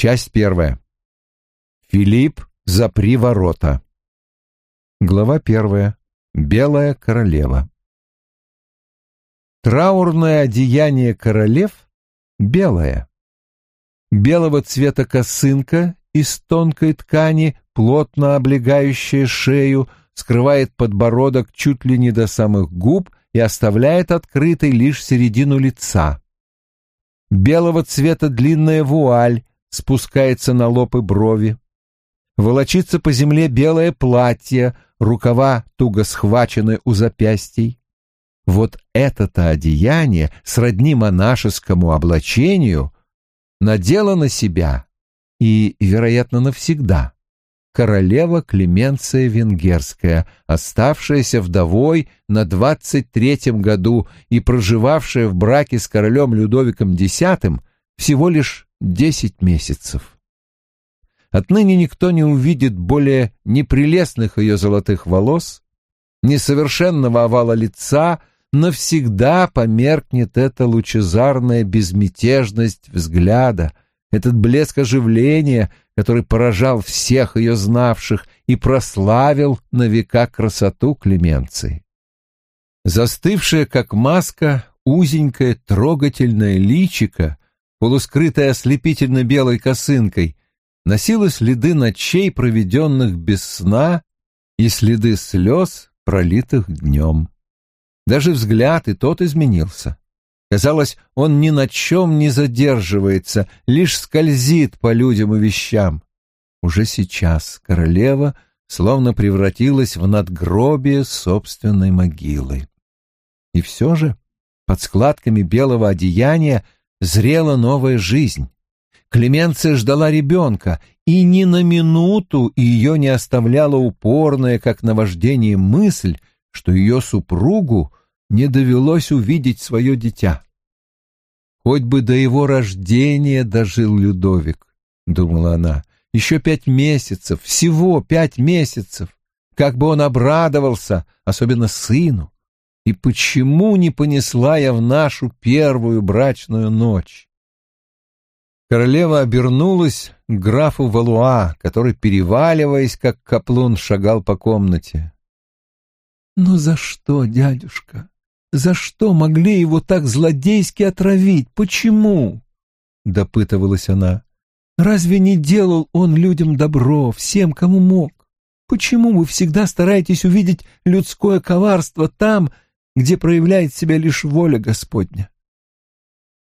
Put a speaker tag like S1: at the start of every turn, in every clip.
S1: Часть первая. Филипп, запри ворота. Глава первая. Белая королева. Траурное одеяние королев белое. Белого цвета косынка из тонкой ткани, плотно облегающая шею, скрывает подбородок чуть ли не до самых губ и оставляет открытой лишь середину лица. Белого цвета длинная вуаль спускается на лоб и брови. Волочится по земле белое платье, рукава туго схвачены у запястий. Вот это-то одеяние, сродни монашескому облачению, надела на себя и, вероятно, навсегда королева Клеменция Венгерская, оставшаяся вдовой на двадцать третьем году и проживавшая в браке с королем Людовиком X всего лишь десять месяцев. Отныне никто не увидит более непрелестных ее золотых волос, несовершенного овала лица, навсегда померкнет эта лучезарная безмятежность взгляда, этот блеск оживления, который поражал всех ее знавших и прославил на века красоту Клеменции. Застывшая, как маска, узенькая трогательная личико, полускрытая ослепительно белой косынкой, носила следы ночей, проведенных без сна, и следы слез, пролитых днем. Даже взгляд и тот изменился. Казалось, он ни на чем не задерживается, лишь скользит по людям и вещам. Уже сейчас королева словно превратилась в надгробие собственной могилы. И все же под складками белого одеяния зрела новая жизнь. Клеменция ждала ребенка, и ни на минуту ее не оставляла упорная, как наваждение, мысль, что ее супругу не довелось увидеть свое дитя. «Хоть бы до его рождения дожил Людовик», — думала она, — «еще пять месяцев, всего пять месяцев, как бы он обрадовался, особенно сыну. И почему не понесла я в нашу первую брачную ночь?» Королева обернулась к графу Валуа, который, переваливаясь, как каплун, шагал по комнате. «Но за что, дядюшка? За что могли его так злодейски отравить? Почему?» — допытывалась она. «Разве не делал он людям добро, всем, кому мог? Почему вы всегда стараетесь увидеть людское коварство там, где проявляет себя лишь воля Господня?»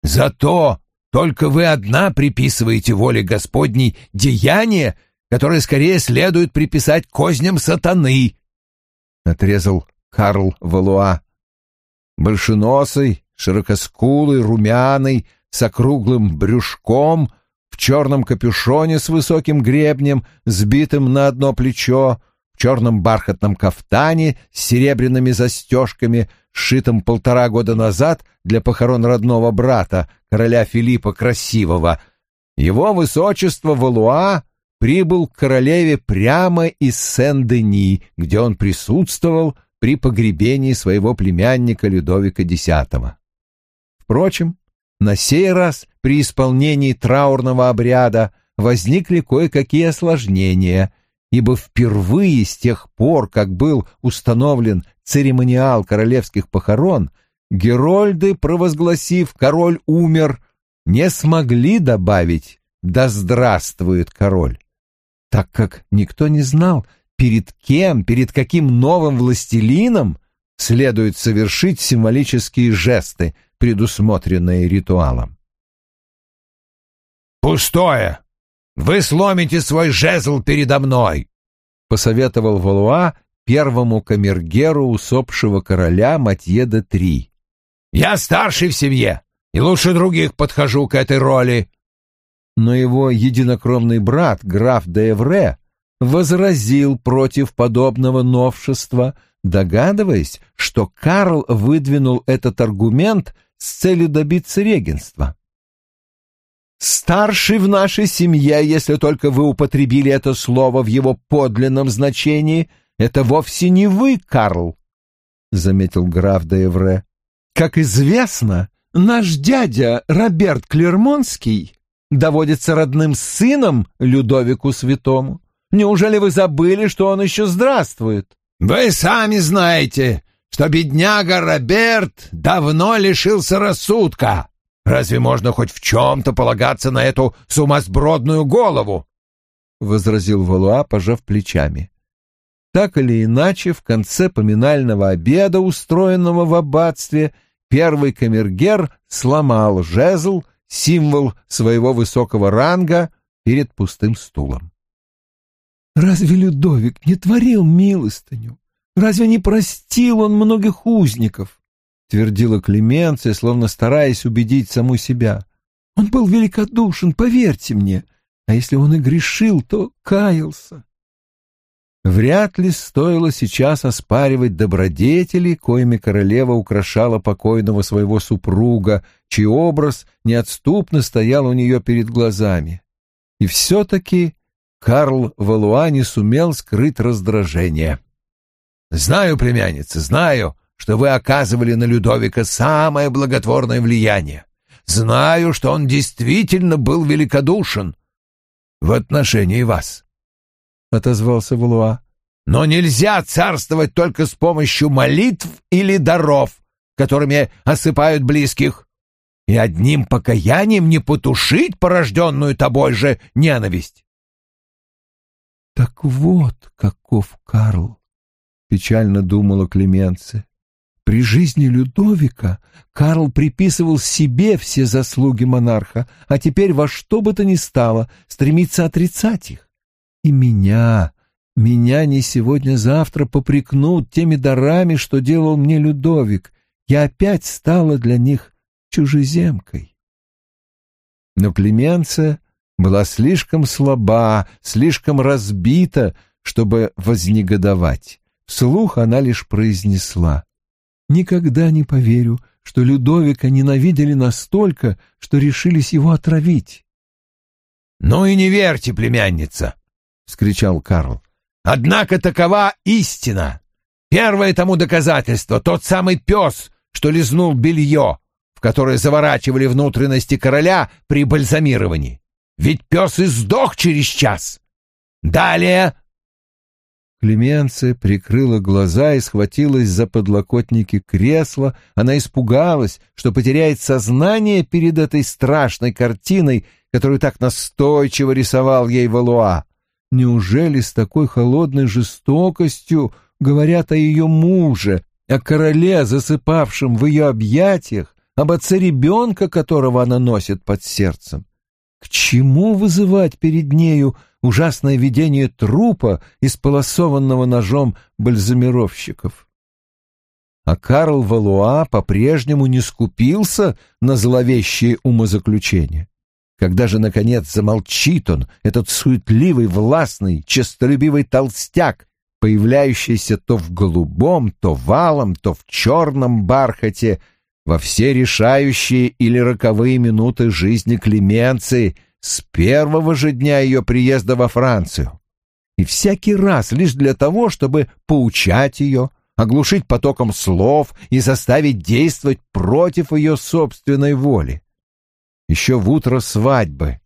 S2: «Зато только вы одна приписываете воле Господней деяние, которое скорее следует приписать козням сатаны, — отрезал Карл Валуа. Большеносый, широкоскулый, румяный, с округлым брюшком, в черном капюшоне с высоким гребнем, сбитым на одно плечо, черном бархатном кафтане с серебряными застежками, сшитым полтора года назад для похорон родного брата, короля Филиппа Красивого, его высочество Валуа прибыл к королеве прямо из Сен-Дени, где он присутствовал при погребении своего племянника Людовика X. Впрочем, на сей раз при исполнении траурного обряда возникли кое-какие осложнения, ибо впервые с тех пор, как был установлен церемониал королевских похорон, Герольды, провозгласив «король умер», не смогли добавить «да здравствует король», так как никто не знал, перед кем, перед каким новым властелином следует совершить символические жесты, предусмотренные ритуалом. «Пустое! Вы сломите свой жезл передо мной!» — посоветовал Валуа первому камергеру усопшего короля Матье де Три. Я старший в семье и лучше других подхожу к этой роли.
S1: Но его единокровный брат, граф де Эвре, возразил против подобного новшества, догадываясь, что Карл выдвинул этот аргумент с целью добиться регенства. «Старший в нашей семье, если только вы употребили это слово в его подлинном значении, это вовсе не вы, Карл», — заметил граф де Эвре. Как известно, наш дядя Роберт Клермонский доводится родным сыном Людовику Святому. Неужели вы забыли, что он еще здравствует?
S2: Вы сами знаете, что бедняга Роберт давно лишился рассудка. Разве можно хоть в чем-то полагаться на эту сумасбродную голову?
S1: — возразил Валуа, пожав плечами. Так или иначе, в конце поминального обеда, устроенного в аббатстве, первый камергер сломал жезл, символ своего высокого ранга, перед пустым стулом. «Разве Людовик не творил милостыню? Разве не простил он многих узников?» — твердила Клеменция, словно стараясь убедить саму себя. «Он был великодушен, поверьте мне, а если он и грешил, то каялся. Вряд ли стоило сейчас оспаривать добродетели, коими королева украшала покойного своего супруга, чей образ неотступно стоял у нее перед глазами. И все-таки Карл Валуа не сумел скрыть раздражение.
S2: «Знаю, племянница, знаю, что вы оказывали на Людовика самое благотворное влияние. Знаю, что он действительно был великодушен в отношении вас. — отозвался Валуа. «Но нельзя царствовать только с помощью молитв или даров, которыми осыпают близких, и одним покаянием не потушить порожденную тобой же ненависть».
S1: «Так вот, каков Карл!» — печально думала Клеменция. При жизни Людовика Карл приписывал себе все заслуги монарха, а теперь во что бы то ни стало стремится отрицать их. И меня, меня не сегодня-завтра попрекнут теми дарами, что делал мне Людовик. Я опять стала для них чужеземкой. Но Клеменция была слишком слаба, слишком разбита, чтобы вознегодовать. Вслух она лишь произнесла. «Никогда не поверю, что Людовика ненавидели настолько, что решились его отравить».
S2: «Ну и не верьте, племянница!» вскричал Карл. «Однако такова истина. Первое тому доказательство — тот самый пес, что лизнул белье, в которое заворачивали внутренности короля при бальзамировании. Ведь пес и сдох через час. Далее...»
S1: Клеменция прикрыла глаза и схватилась за подлокотники кресла. Она испугалась, что потеряет сознание перед этой страшной картиной, которую так настойчиво рисовал ей Валуа. Неужели с такой холодной жестокостью говорят о ее муже, о короле, засыпавшем в ее объятиях, об отце ребенка, которого она носит под сердцем? К чему вызывать перед нею ужасное видение трупа, исполосованного ножом бальзамировщиков? А Карл Валуа по-прежнему не скупился на зловещие умозаключения. Когда же, наконец, замолчит он, этот суетливый, властный, честолюбивый толстяк, появляющийся то в голубом, то валом, то в черном бархате, во все решающие или роковые минуты жизни Клеменции с первого же дня ее приезда во Францию. И всякий раз лишь для того, чтобы поучать ее, оглушить потоком слов и заставить действовать против ее собственной воли еще в утро свадьбы.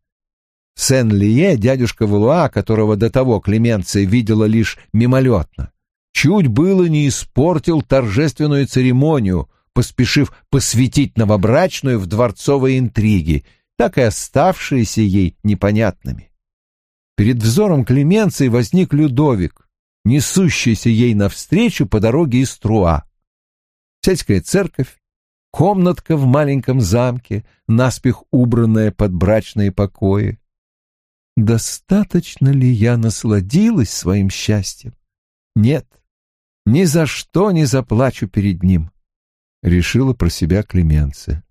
S1: Сен-Лие, дядюшка Валуа, которого до того Клеменция видела лишь мимолетно, чуть было не испортил торжественную церемонию, поспешив посвятить новобрачную в дворцовые интриги, так и оставшиеся ей непонятными. Перед взором Клеменции возник Людовик, несущийся ей навстречу по дороге из Труа. Сельская церковь, комнатка в маленьком замке, наспех убранная под брачные покои. Достаточно ли я насладилась своим счастьем? Нет, ни за что не заплачу перед ним, — решила про себя Клеменция.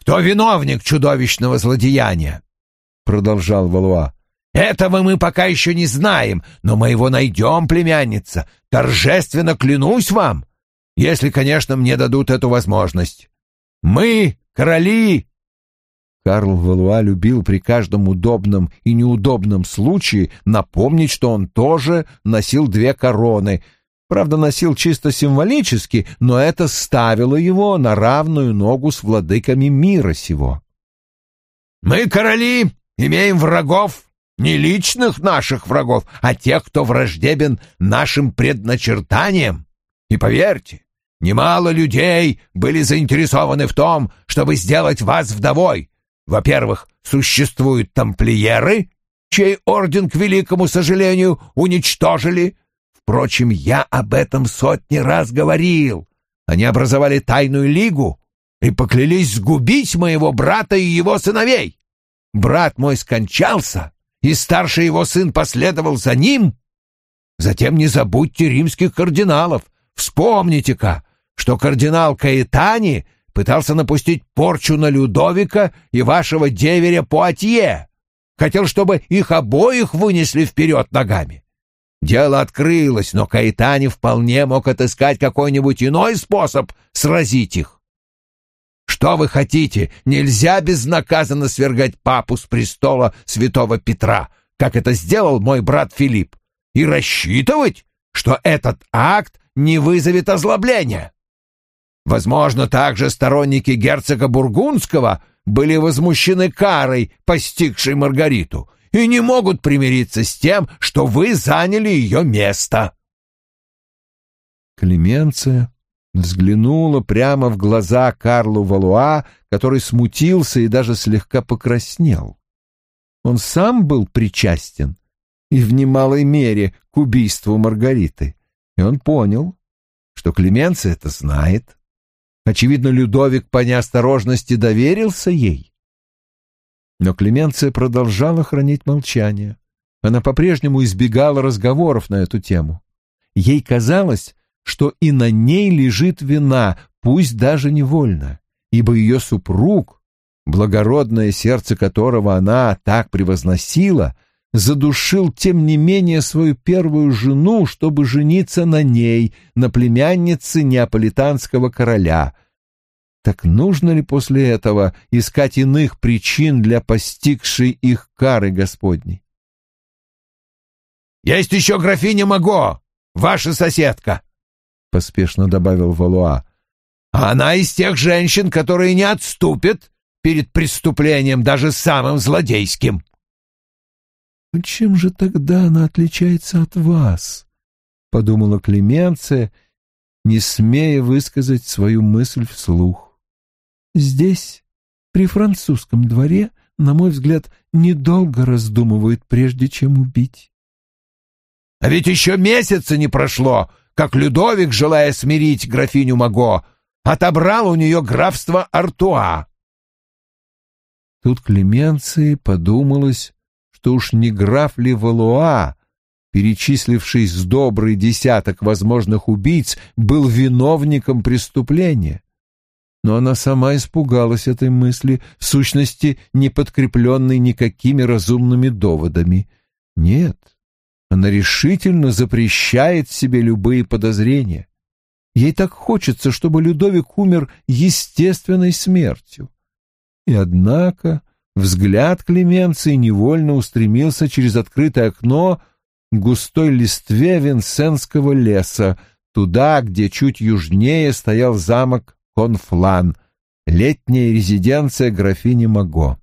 S2: «Кто виновник чудовищного злодеяния?» — продолжал Валуа. «Этого мы пока еще не знаем, но мы его найдем, племянница. Торжественно клянусь вам, если, конечно, мне дадут эту возможность. Мы — короли!»
S1: Карл Валуа любил при каждом удобном и неудобном случае напомнить, что он тоже носил две короны. Правда, носил чисто символически, но это ставило его на равную ногу с владыками мира сего.
S2: Мы, короли, имеем врагов, не личных наших врагов, а тех, кто враждебен нашим предначертаниям. И поверьте, немало людей были заинтересованы в том, чтобы сделать вас вдовой. Во-первых, существуют тамплиеры, чей орден, к великому сожалению, уничтожили. Впрочем, я об этом сотни раз говорил. Они образовали тайную лигу и поклялись сгубить моего брата и его сыновей. Брат мой скончался, и старший его сын последовал за ним. Затем не забудьте римских кардиналов. Вспомните-ка, что кардинал Каэтани пытался напустить порчу на Людовика и вашего деверя Пуатье. Хотел, чтобы их обоих вынесли вперед ногами. Дело открылось, но Каэтани вполне мог отыскать какой-нибудь иной способ сразить их. Что вы хотите? Нельзя безнаказанно свергать папу с престола святого Петра, как это сделал мой брат Филипп, и рассчитывать, что этот акт не вызовет озлобления. Возможно, также сторонники герцога Бургундского были возмущены карой, постигшей Маргариту, и не могут примириться с тем, что вы заняли ее место.
S1: Клеменция взглянула прямо в глаза Карлу Валуа, который смутился и даже слегка покраснел. Он сам был причастен и в немалой мере к убийству Маргариты, и он понял, что Клеменция это знает. Очевидно, Людовик по неосторожности доверился ей. Но Клеменция продолжала хранить молчание. Она по-прежнему избегала разговоров на эту тему. Ей казалось, что и на ней лежит вина, пусть даже невольно, ибо ее супруг, благородное сердце которого она так превозносила, задушил тем не менее свою первую жену, чтобы жениться на ней, на племяннице неаполитанского короля — так нужно ли после этого искать иных причин для постигшей их кары Господней?
S2: «Есть еще графиня Маго, ваша соседка», — поспешно добавил Валуа. «А она из тех женщин, которые не отступят перед преступлением, даже самым злодейским».
S1: «Чем же тогда она отличается от вас?» — подумала Клеменция, не смея высказать свою мысль вслух. Здесь, при французском дворе, на мой взгляд, недолго раздумывают, прежде чем убить.
S2: А ведь еще месяца не прошло, как Людовик, желая смирить графиню Маго, отобрал у нее графство Артуа.
S1: Тут Клеменции подумалось, что уж не граф ли Валуа, перечисливший с добрый десяток возможных убийц, был виновником преступления но она сама испугалась этой мысли, в сущности, не подкрепленной никакими разумными доводами. Нет, она решительно запрещает себе любые подозрения. Ей так хочется, чтобы Людовик умер естественной смертью. И однако взгляд Клеменции невольно устремился через открытое окно к густой листве Винсенского леса, туда, где чуть южнее стоял замок Конфлан, летняя резиденция графини Маго.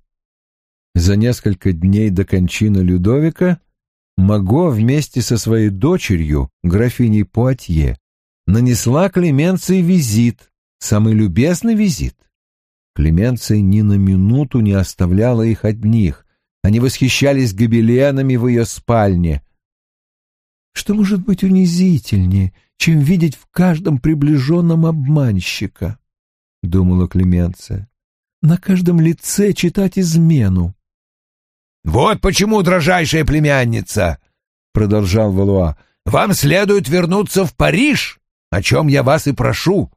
S1: За несколько дней до кончины Людовика Маго вместе со своей дочерью, графиней Пуатье, нанесла Клеменции визит, самый любезный визит. Клеменция ни на минуту не оставляла их одних. Они восхищались гобеленами в ее спальне. Что может быть унизительнее, чем видеть в каждом приближенном обманщика? — думала Клеменция. «На каждом лице читать измену».
S2: «Вот почему, дрожайшая племянница!» — продолжал Валуа. «Вам следует вернуться в Париж, о чем я вас и прошу.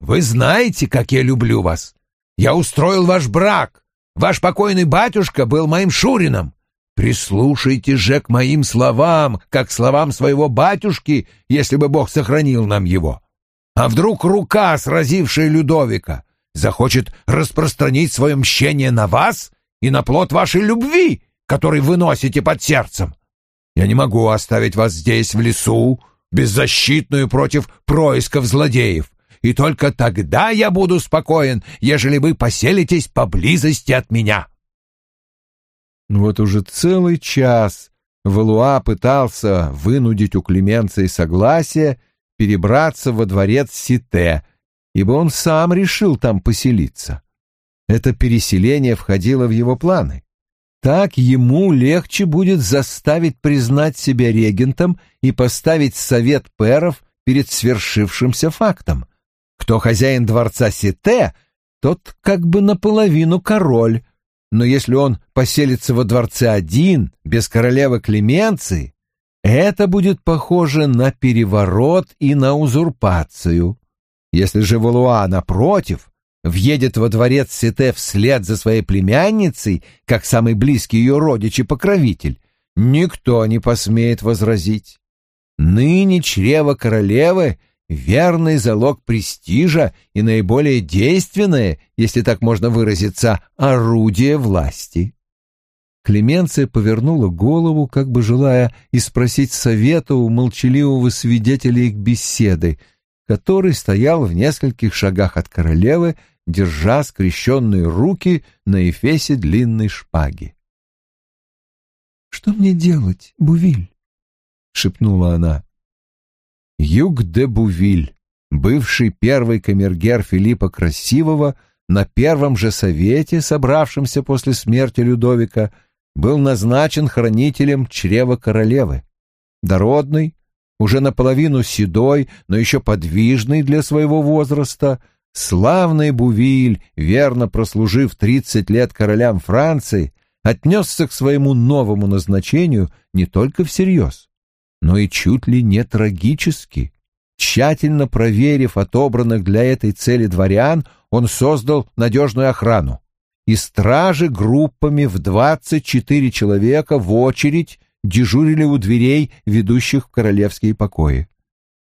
S2: Вы знаете, как я люблю вас. Я устроил ваш брак. Ваш покойный батюшка был моим шурином. Прислушайте же к моим словам, как словам своего батюшки, если бы Бог сохранил нам его. А вдруг рука, сразившая Людовика, захочет распространить свое мщение на вас и на плод вашей любви, который вы носите под сердцем? Я не могу оставить вас здесь, в лесу, беззащитную против происков злодеев, и только тогда я буду спокоен, ежели вы поселитесь поблизости от меня.
S1: Вот уже целый час Валуа пытался вынудить у Клеменции согласие перебраться во дворец Сите, ибо он сам решил там поселиться. Это переселение входило в его планы. Так ему легче будет заставить признать себя регентом и поставить совет пэров перед свершившимся фактом. Кто хозяин дворца Сите, тот как бы наполовину король, но если он поселится во дворце один, без королевы Клеменции, это будет похоже на переворот и на узурпацию. Если же Валуа, напротив, въедет во дворец Сите вслед за своей племянницей, как самый близкий ее родич и покровитель, никто не посмеет возразить. Ныне чрево королевы — верный залог престижа и наиболее действенное, если так можно выразиться, орудие власти. Клеменция повернула голову, как бы желая испросить совета у молчаливого свидетеля их беседы, который стоял в нескольких шагах от королевы, держа скрещенные руки на эфесе длинной шпаги. «Что мне делать, Бувиль?» — шепнула она. Юг де Бувиль, бывший первый камергер Филиппа Красивого, на первом же совете, собравшемся после смерти Людовика, был назначен хранителем чрева королевы. Дородный, уже наполовину седой, но еще подвижный для своего возраста, славный Бувиль, верно прослужив тридцать лет королям Франции, отнесся к своему новому назначению не только всерьез, но и чуть ли не трагически. Тщательно проверив отобранных для этой цели дворян, он создал надежную охрану. И стражи группами в двадцать четыре человека в очередь дежурили у дверей, ведущих в королевские покои.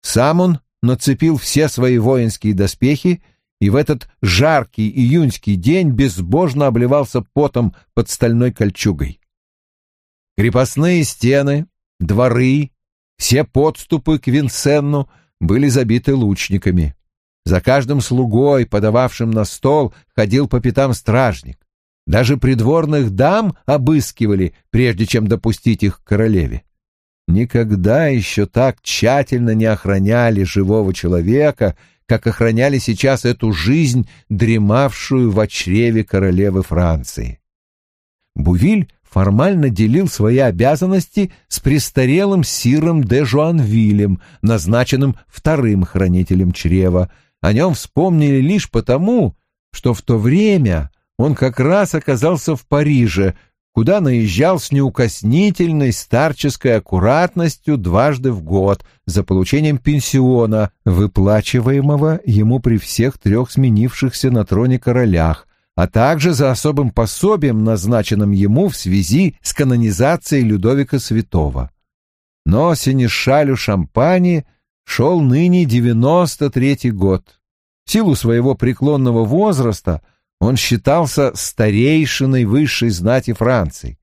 S1: Сам он нацепил все свои воинские доспехи и в этот жаркий июньский день безбожно обливался потом под стальной кольчугой. Крепостные стены, дворы, все подступы к Винсенну были забиты лучниками. За каждым слугой, подававшим на стол, ходил по пятам стражник. Даже придворных дам обыскивали, прежде чем допустить их к королеве. Никогда еще так тщательно не охраняли живого человека, как охраняли сейчас эту жизнь, дремавшую в чреве королевы Франции. Бувиль формально делил свои обязанности с престарелым сиром де Жуанвилем, назначенным вторым хранителем чрева. О нем вспомнили лишь потому, что в то время он как раз оказался в Париже, куда наезжал с неукоснительной старческой аккуратностью дважды в год за получением пенсиона, выплачиваемого ему при всех трех сменившихся на троне королях, а также за особым пособием, назначенным ему в связи с канонизацией Людовика Святого. Но синешалю Шампани шел ныне девяносто третий год. В силу своего преклонного возраста он считался старейшиной высшей знати Франции.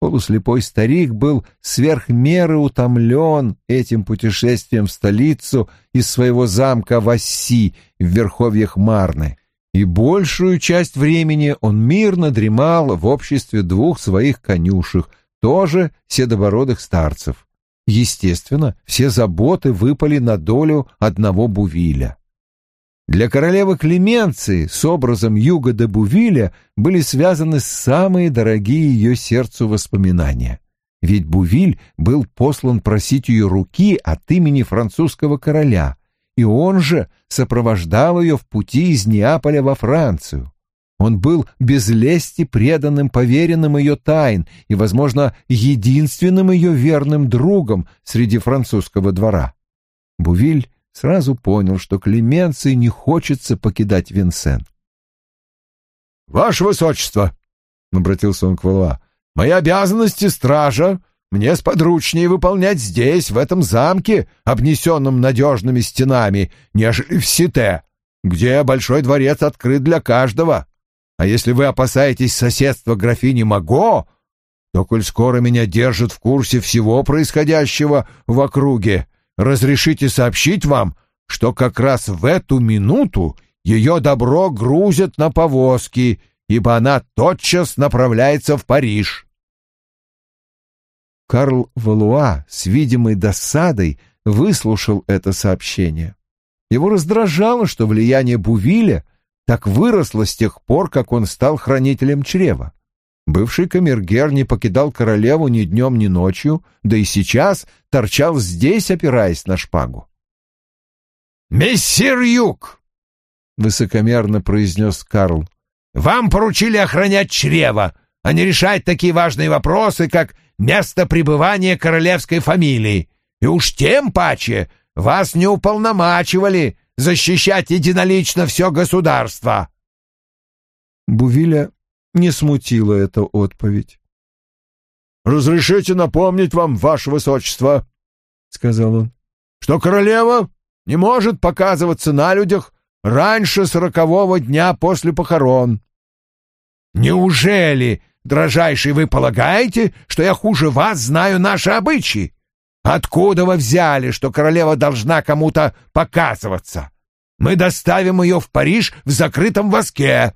S1: Полуслепой старик был сверх меры утомлен этим путешествием в столицу из своего замка в Асси в верховьях Марны, и большую часть времени он мирно дремал в обществе двух своих конюшек, тоже седобородых старцев. Естественно, все заботы выпали на долю одного Бувиля. Для королевы Клеменции с образом Юга де Бувиля были связаны самые дорогие ее сердцу воспоминания. Ведь Бувиль был послан просить ее руки от имени французского короля, и он же сопровождал ее в пути из Неаполя во Францию. Он был без лести преданным поверенным ее тайн и, возможно, единственным ее верным другом среди французского двора. Бувиль сразу понял, что Клеменции не хочется покидать Винсен.
S2: «Ваше Высочество!» — обратился он к Валуа. «Мои обязанности стража мне сподручнее выполнять здесь, в этом замке, обнесенном надежными стенами, нежели в Сите, где большой дворец открыт для каждого. А если вы опасаетесь соседства графини Маго, то, коль скоро меня держат в курсе всего происходящего в округе, разрешите сообщить вам, что как раз в эту минуту ее добро грузят на повозки, ибо она тотчас направляется в Париж.
S1: Карл Валуа с видимой досадой выслушал это сообщение. Его раздражало, что влияние Бувиля так выросло с тех пор, как он стал хранителем чрева. Бывший камергер не покидал королеву ни днем, ни ночью, да и сейчас торчал здесь, опираясь на шпагу.
S2: «Мессир Юг!» — высокомерно произнес Карл. «Вам поручили охранять чрево, а не решать такие важные вопросы, как место пребывания королевской фамилии. И уж тем паче вас не уполномачивали защищать единолично все государство.
S1: Бувиля не смутила эта отповедь.
S3: «Разрешите напомнить вам, ваше высочество», — сказал он, — «что королева не может показываться на людях раньше сорокового дня после похорон».
S2: «Неужели, дрожайший, вы полагаете, что я хуже вас знаю наши обычаи? Откуда вы взяли, что королева должна кому-то показываться? Мы доставим ее в Париж в закрытом воске.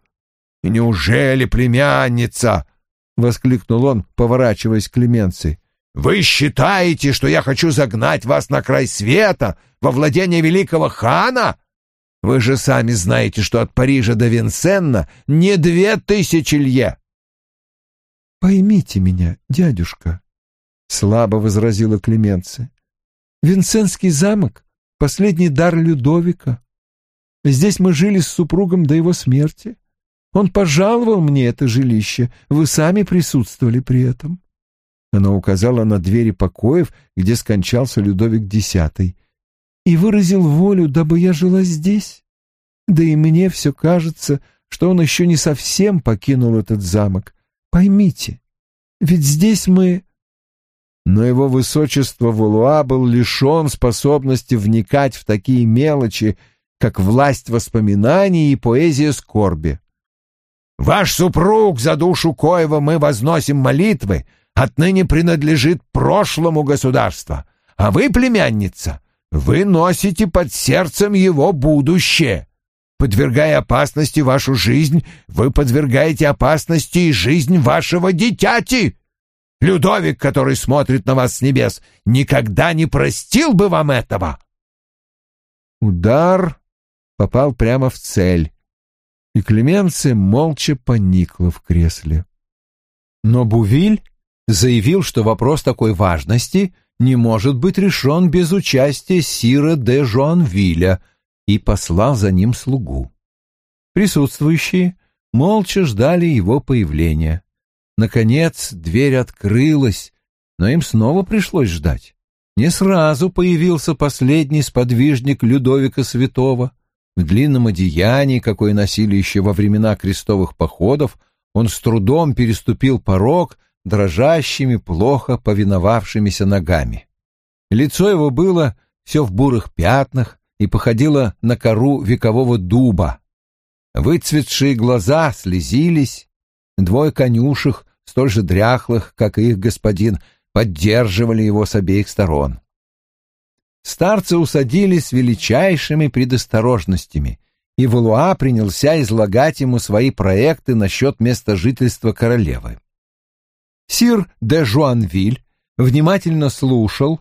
S2: Неужели племянница?» — воскликнул он, поворачиваясь к Клеменции. «Вы считаете, что я хочу загнать вас на край света, во владение великого хана? Вы же сами знаете, что от Парижа до Винсенна не две тысячи лье».
S1: «Поймите меня, дядюшка», — слабо возразила Клеменция. «Винсенский замок — последний дар Людовика. Здесь мы жили с супругом до его смерти. Он пожаловал мне это жилище, вы сами присутствовали при этом». Она указала на двери покоев, где скончался Людовик X, и выразил волю, дабы я жила здесь. Да и мне все кажется, что он еще не совсем покинул этот замок. Поймите, ведь здесь мы но его высочество Валуа был лишен способности вникать в такие мелочи, как власть воспоминаний и поэзия скорби.
S2: «Ваш супруг, за душу коего мы возносим молитвы, отныне принадлежит прошлому государства, а вы, племянница, вы носите под сердцем его будущее. Подвергая опасности вашу жизнь, вы подвергаете опасности и жизнь вашего дитяти». Людовик, который смотрит на вас с небес, никогда не простил бы вам этого.
S1: Удар попал прямо в цель, и Клеменция молча поникла в кресле. Но Бувиль заявил, что вопрос такой важности не может быть решен без участия Сира де Жуанвиля, и послал за ним слугу. Присутствующие молча ждали его появления. Наконец дверь открылась, но им снова пришлось ждать. Не сразу появился последний сподвижник Людовика Святого. В длинном одеянии, какое носили еще во времена крестовых походов, он с трудом переступил порог дрожащими, плохо повиновавшимися ногами. Лицо его было все в бурых пятнах и походило на кору векового дуба. Выцветшие глаза слезились, Двое конюшек, столь же дряхлых, как и их господин, поддерживали его с обеих сторон. Старцы усадили с величайшими предосторожностями, и Валуа принялся излагать ему свои проекты насчет места жительства королевы. Сир де Жуанвиль внимательно слушал,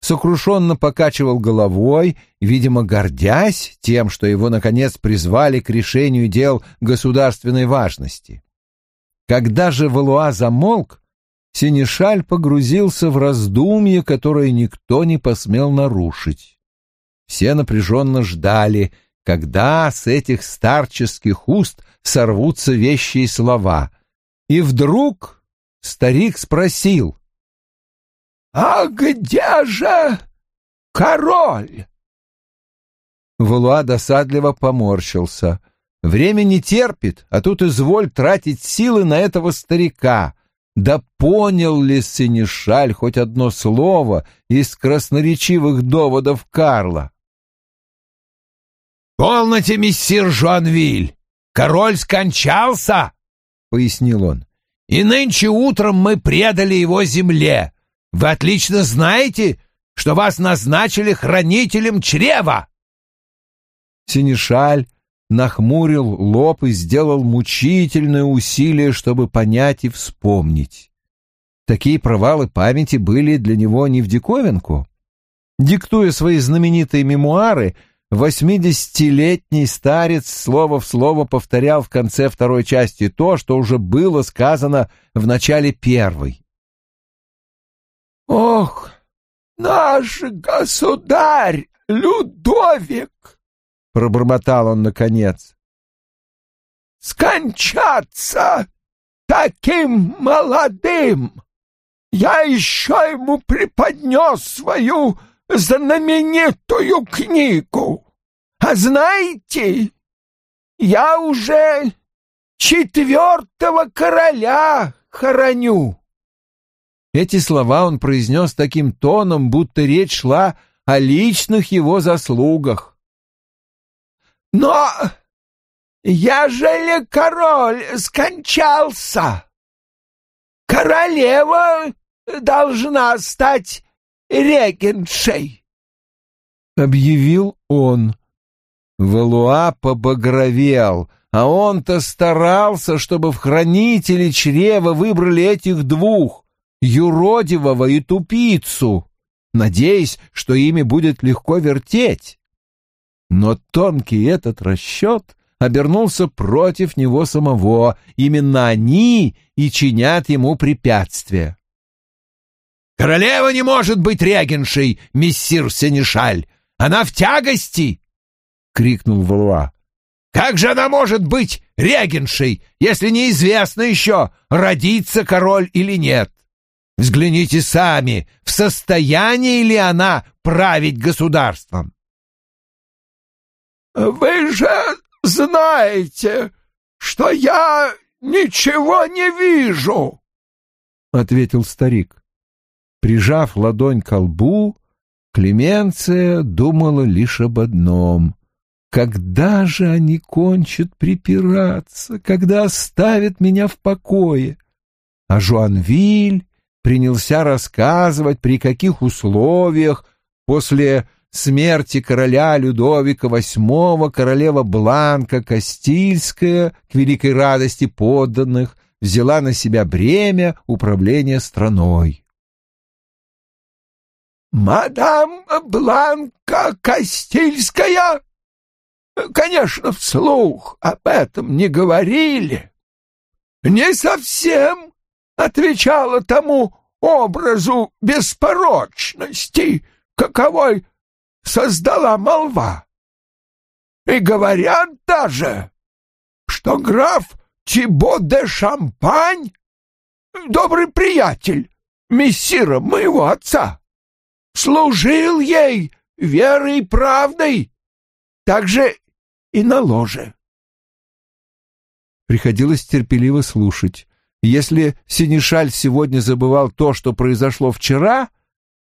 S1: сокрушенно покачивал головой, видимо, гордясь тем, что его, наконец, призвали к решению дел государственной важности. Когда же Валуа замолк, Синишаль погрузился в раздумье, которое никто не посмел нарушить. Все напряженно ждали, когда с этих старческих уст сорвутся вещи и слова. И вдруг старик спросил. «А где же король?» Валуа досадливо поморщился — Время не терпит, а тут изволь тратить силы на этого старика. Да понял ли Синишаль хоть одно слово из красноречивых доводов Карла?
S2: «Полноте, мессир Жуанвиль! Король скончался!» — пояснил он. «И нынче утром мы предали его земле. Вы отлично знаете, что вас назначили хранителем чрева!»
S1: Синишаль нахмурил лоб и сделал мучительное усилие, чтобы понять и вспомнить. Такие провалы памяти были для него не в диковинку. Диктуя свои знаменитые мемуары, восьмидесятилетний старец слово в слово повторял в конце второй части то, что уже было сказано в начале первой.
S4: «Ох, наш государь Людовик!» — пробормотал он наконец. «Скончаться таким молодым! Я еще ему преподнес свою знаменитую книгу. А знаете, я уже четвертого короля хороню.
S1: Эти слова он произнес таким тоном, будто речь шла о личных его заслугах.
S4: Но ежели король скончался, королева должна стать регеншей, —
S1: объявил он. Валуа побагровел, а он-то старался, чтобы в хранители чрева выбрали этих двух — юродивого и тупицу, надеясь, что ими будет легко вертеть. Но тонкий этот расчет обернулся против него самого. Именно они и чинят ему препятствия.
S2: «Королева не может быть регеншей, мессир Сенешаль! Она в тягости!» — крикнул Валуа. «Как же она может быть регеншей, если неизвестно еще, родится король или нет? Взгляните сами, в состоянии ли она править государством?»
S4: «Вы же знаете, что я ничего не вижу!»
S1: — ответил старик. Прижав ладонь к лбу, Клеменция думала лишь об одном. Когда же они кончат припираться, когда оставят меня в покое? А Жуанвиль принялся рассказывать, при каких условиях после смерти короля Людовика VIII королева Бланка Кастильская, к великой радости подданных, взяла на себя бремя управления страной.
S4: «Мадам Бланка Кастильская?» «Конечно, вслух об этом не говорили. Не совсем отвечала тому образу беспорочности, каковой создала молва. И говорят даже, что граф Тибо де Шампань, добрый приятель мессира моего отца, служил ей верой и правдой, так же и на ложе.
S1: Приходилось терпеливо слушать. Если Синишаль сегодня забывал то, что произошло вчера,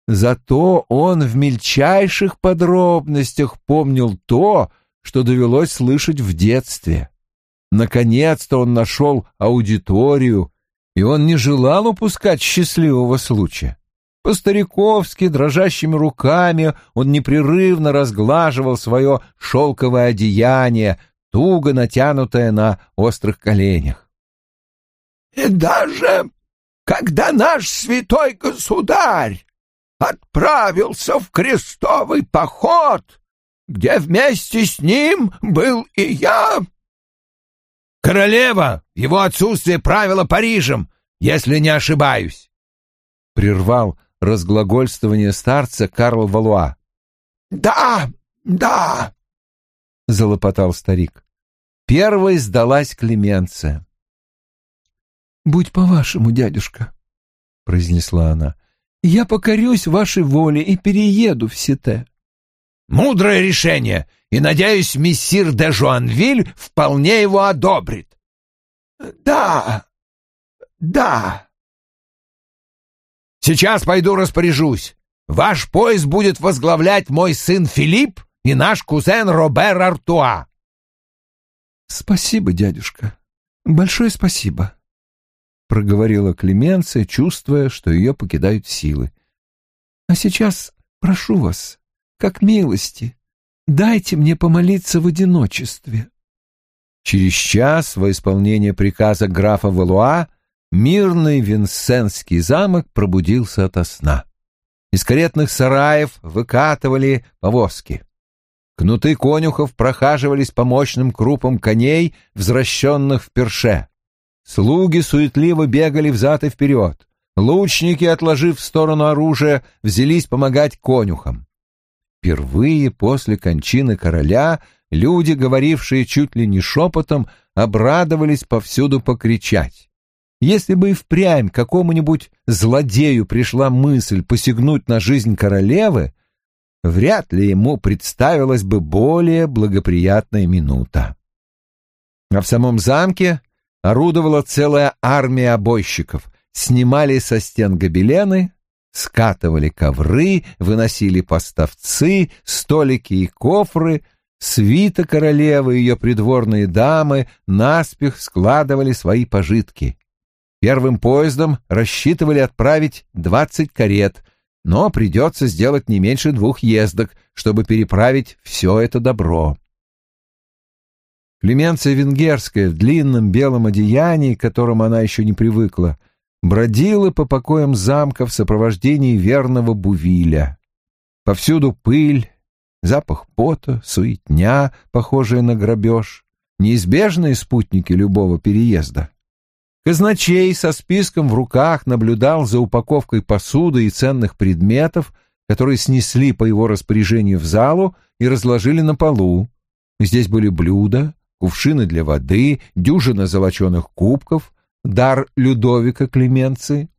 S1: зато он в мельчайших подробностях помнил то, что довелось слышать в детстве. Наконец-то он нашел аудиторию, и он не желал упускать счастливого случая. По-стариковски, дрожащими руками, он непрерывно разглаживал свое шелковое одеяние, туго натянутое на острых коленях.
S4: «И даже когда наш святой государь отправился в крестовый поход, где вместе с ним был и я...»
S2: «Королева, его отсутствие правила Парижем, если не ошибаюсь», — прервал разглагольствование старца Карл Валуа.
S4: «Да, да!»
S1: — залопотал старик. Первой сдалась Клеменция. «Будь по-вашему, дядюшка», — произнесла она. «Я покорюсь вашей воле и перееду в Сите».
S2: «Мудрое решение, и, надеюсь, мессир де Жуанвиль вполне его одобрит».
S4: «Да, да»,
S2: Сейчас пойду распоряжусь. Ваш поезд будет возглавлять мой сын Филипп и наш кузен Робер Артуа.
S1: Спасибо, дядюшка. Большое спасибо, проговорила Клеменция, чувствуя, что ее покидают силы. А сейчас прошу вас, как милости, дайте мне помолиться в одиночестве. Через час во исполнение приказа графа Валуа мирный Винсенский замок пробудился ото сна. Из каретных сараев выкатывали повозки. Кнуты конюхов прохаживались по мощным крупам коней, возвращенных в перше. Слуги суетливо бегали взад и вперед. Лучники, отложив в сторону оружия, взялись помогать конюхам. Впервые после кончины короля люди, говорившие чуть ли не шепотом, обрадовались повсюду покричать. Если бы и впрямь какому-нибудь злодею пришла мысль посягнуть на жизнь королевы, вряд ли ему представилась бы более благоприятная минута. А в самом замке орудовала целая армия обойщиков, снимали со стен гобелены, скатывали ковры, выносили поставцы, столики и кофры, свита королевы и ее придворные дамы наспех складывали свои пожитки. Первым поездом рассчитывали отправить двадцать карет — но придется сделать не меньше двух ездок, чтобы переправить все это добро. Клеменция Венгерская в длинном белом одеянии, к которому она еще не привыкла, бродила по покоям замка в сопровождении верного Бувиля. Повсюду пыль, запах пота, суетня, похожая на грабеж, неизбежные спутники любого переезда. Казначей со списком в руках наблюдал за упаковкой посуды и ценных предметов, которые снесли по его распоряжению в залу и разложили на полу. Здесь были блюда, кувшины для воды, дюжина золоченых кубков, дар Людовика Клеменции,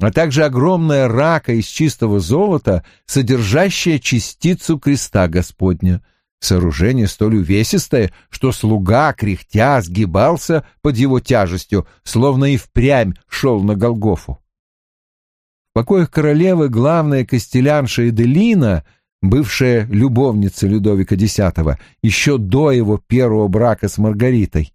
S1: а также огромная рака из чистого золота, содержащая частицу креста Господня, Сооружение столь увесистое, что слуга, кряхтя, сгибался под его тяжестью, словно и впрямь шел на Голгофу. В покоях королевы главная костелянша Эделина, бывшая любовница Людовика X, еще до его первого брака с Маргаритой,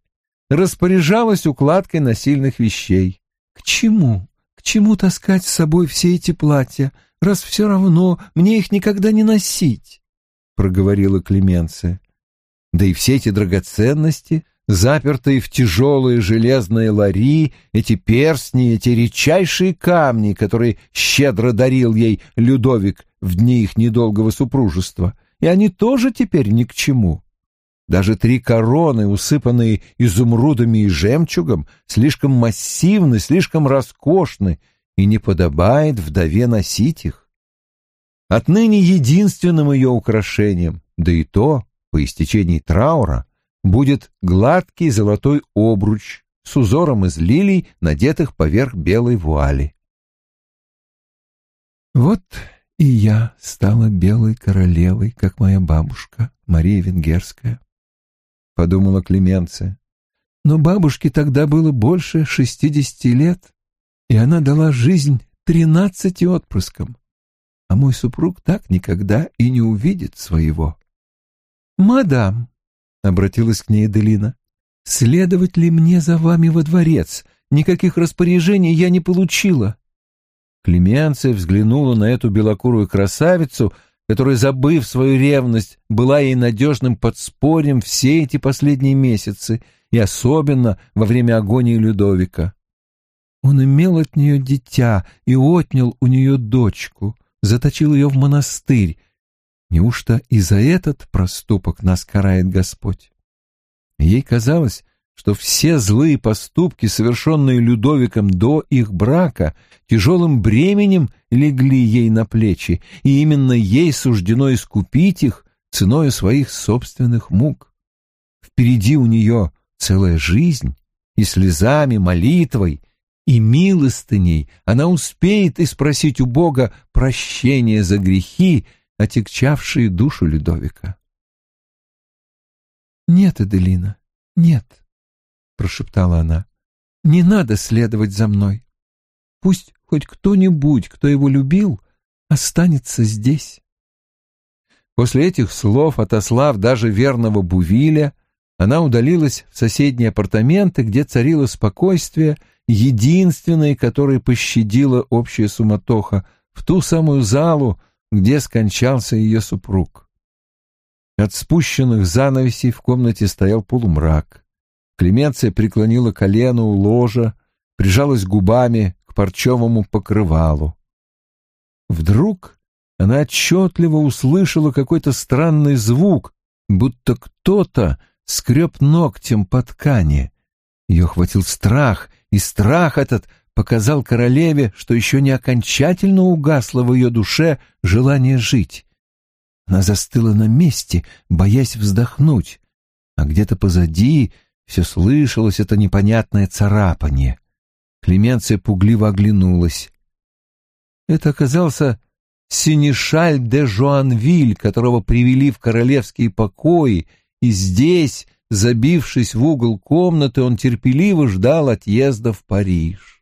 S1: распоряжалась укладкой насильных вещей. «К чему? К чему таскать с собой все эти платья, раз все равно мне их никогда не носить?» проговорила Клеменция. Да и все эти драгоценности, запертые в тяжелые железные лари, эти перстни, эти редчайшие камни, которые щедро дарил ей Людовик в дни их недолгого супружества, и они тоже теперь ни к чему. Даже три короны, усыпанные изумрудами и жемчугом, слишком массивны, слишком роскошны, и не подобает вдове носить их. Отныне единственным ее украшением, да и то по истечении траура, будет гладкий золотой обруч с узором из лилий, надетых поверх белой вуали. Вот и я стала белой королевой, как моя бабушка, Мария Венгерская, — подумала Клеменция. Но бабушке тогда было больше шестидесяти лет, и она дала жизнь тринадцати отпрыскам а мой супруг так никогда и не увидит своего. «Мадам», — обратилась к ней Эделина, — «следовать ли мне за вами во дворец? Никаких распоряжений я не получила». Клеменция взглянула на эту белокурую красавицу, которая, забыв свою ревность, была ей надежным подспорьем все эти последние месяцы, и особенно во время агонии Людовика. Он имел от нее дитя и отнял у нее дочку заточил ее в монастырь. Неужто и за этот проступок нас карает Господь? Ей казалось, что все злые поступки, совершенные Людовиком до их брака, тяжелым бременем легли ей на плечи, и именно ей суждено искупить их ценой своих собственных мук. Впереди у нее целая жизнь, и слезами, молитвой, и милостыней она успеет испросить у Бога прощения за грехи, отягчавшие душу Людовика. «Нет, Эделина, нет», — прошептала она, — «не надо следовать за мной. Пусть хоть кто-нибудь, кто его любил, останется здесь». После этих слов, отослав даже верного Бувиля, она удалилась в соседние апартаменты, где царило спокойствие единственной, которой пощадила общая суматоха, в ту самую залу, где скончался ее супруг. От спущенных занавесей в комнате стоял полумрак. Клеменция преклонила колено у ложа, прижалась губами к парчевому покрывалу. Вдруг она отчетливо услышала какой-то странный звук, будто кто-то скреб ногтем по ткани. Ее хватил страх, и страх этот показал королеве, что еще не окончательно угасло в ее душе желание жить. Она застыла на месте, боясь вздохнуть, а где-то позади все слышалось это непонятное царапание. Клеменция пугливо оглянулась. Это оказался синешаль де Жуанвиль, которого привели в королевские покои, и здесь, забившись в угол комнаты, он терпеливо ждал отъезда в Париж.